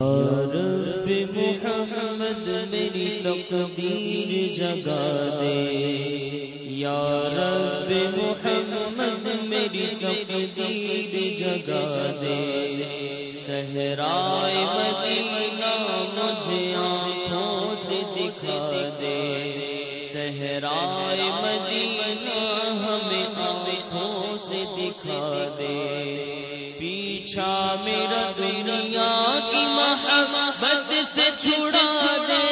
رب محمد میری تقدیر جگا دے۔ یا رب محمد میری تقدیر جگا دے۔ سہرائے مدینہ مجھے آنکھوں سے دکھا دے۔ سہرائے مدینہ ہمیں آنکھوں سے دکھا دے۔ پیچھا میرا دنیا کی محبت سے چھڑا دے۔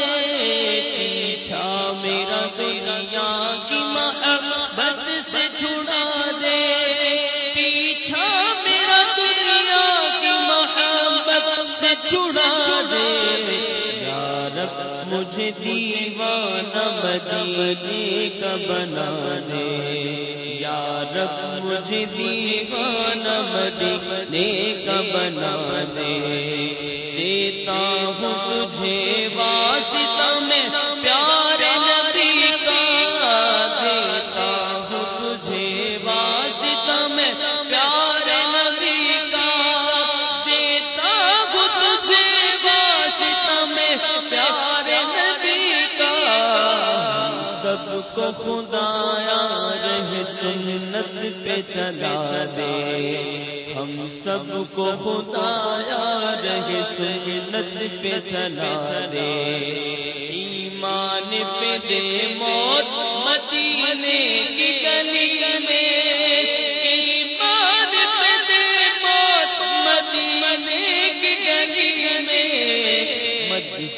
پیچھا میرا دنیا کی محبت سے چھڑا دے۔ پیچھا میرا دنیا کی محبت سے چھڑا دے۔ یا مجھے دیوانہ مدینے کا بنا دے۔ یا رب مجھے دیوانہ مدینے کا بنا دے دیتا ہوں تجھے سب کو خدایا رہ سنت پہ چلا دے۔ ہم سب کو خدایا رہ سنت پہ چلا دے۔ ایمان پہ دے مو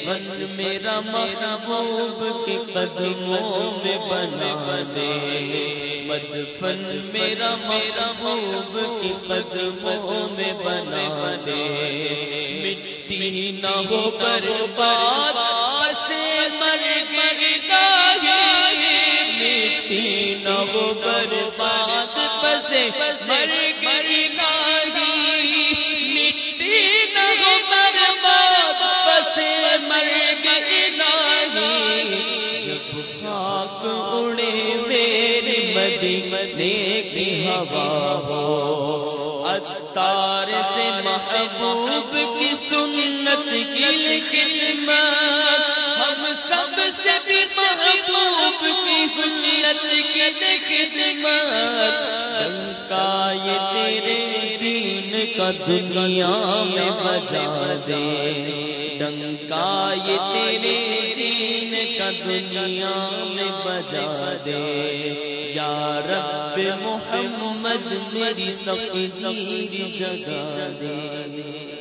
میں میرا محبوب کے قدموں میں بنا دے۔ مدفن میرا محبوب کے قدموں میں بنا دے۔ مٹی نہ ہو کر بات سے مر گردا مٹی نہ ہو کر بات پسے مر گردا خاک اڑے میری مدینے کی ہوا ہو۔ اتار سے محبوب کی سنت کی خدمت، ہم سب سے بھی محبوب کی سنت کی خدمت۔ ڈنکا یہ تیرے دین کا دنیا میں بجا دے۔ ڈنکا یہ تیرے دین دنیا میں بجا دے۔ یا رب محمد میری تقدیر جگا دے۔